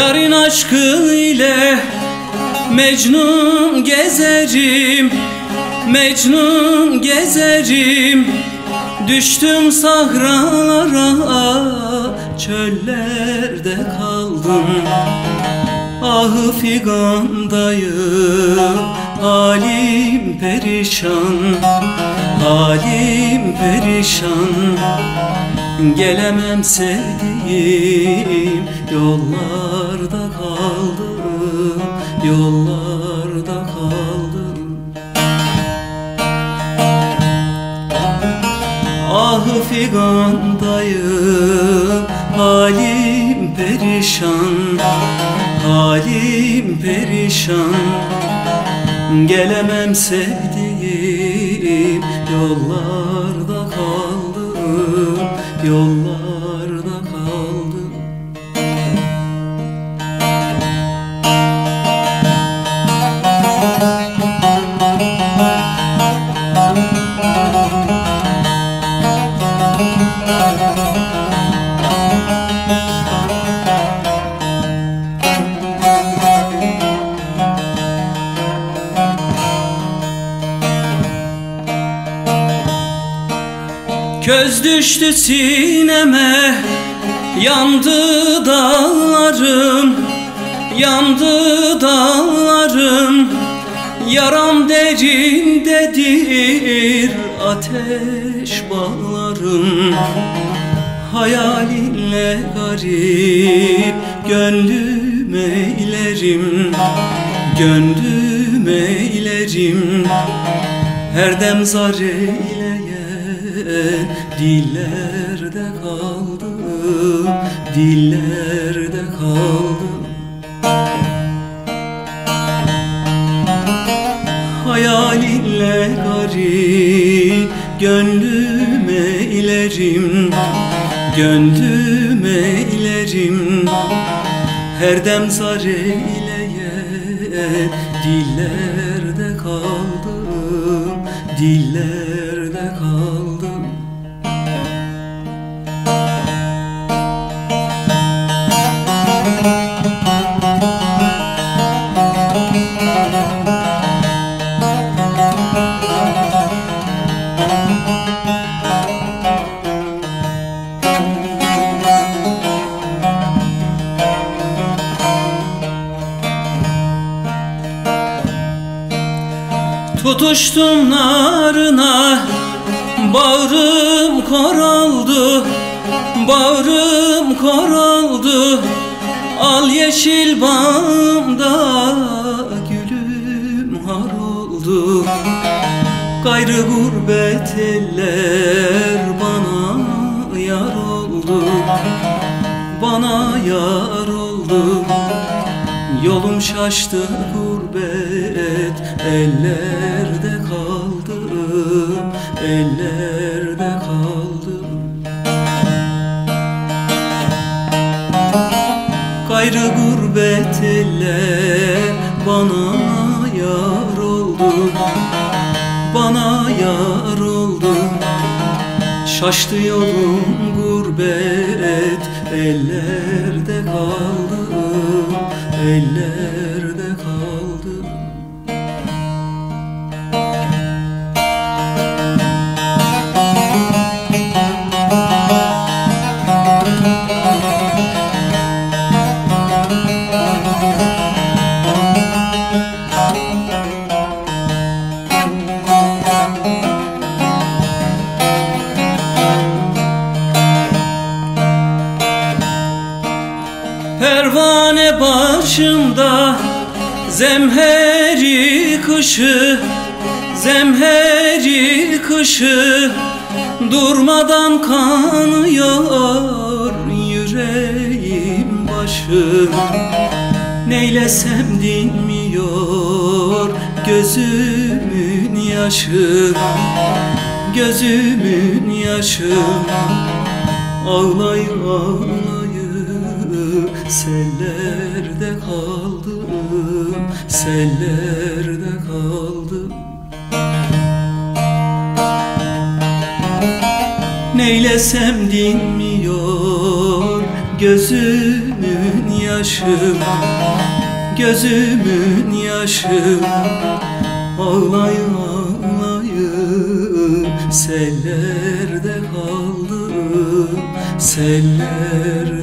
Yarın aşkı ile Mecnun gezerim Mecnun gezerim. Düştüm sahralara Çöllerde kaldım. Ahı figandayım Halim perişan Halim perişan Gelemem sevdiğim Yollarda kaldım Yollarda kaldım. Ah figandayım Halim perişan Halim perişan. Gelemem sevdiğim Yollarda kaldım Köz düştü sineme Yandı dağlarım Yandı dağlarım. Yaram derindedir Ateş bağlarım. Hayalinle garip Gönlüm eylerim Gönlüm eylerim. Her dem zar eyleyen Dillerde kaldım Dillerde kaldım. Hayalinle garip Gönlüm eylerim Gönlüm eylerim Her dem zar eyleyen Dillerde kaldım Dillerde kaldım Tutuştum narına Bağrım koraldı Bağrım koraldı Al yeşil bağımda Gülüm har oldu Gayrı gurbet eller Bana yar oldu Bana yar oldu Yolum şaştı gurbet Ellerde kaldım Ellerde kaldım. Gayrı gurbet eller Bana yar oldu Bana yar oldu. Şaştı yolum gurbet Ellerde kaldım Ellerde Pervane başımda Zemheri kışı Zemheri kışı Durmadan kanıyor Yüreğim başım Neylesem dinmiyor Gözümün yaşı Gözümün yaşı. Ağlay ağlayı Sellerde kaldım Sellerde kaldım. Neylesem dinmiyor Gözümün yaşı Gözümün yaşı. Ağlayı ağlayı Sellerde kaldı Sellerde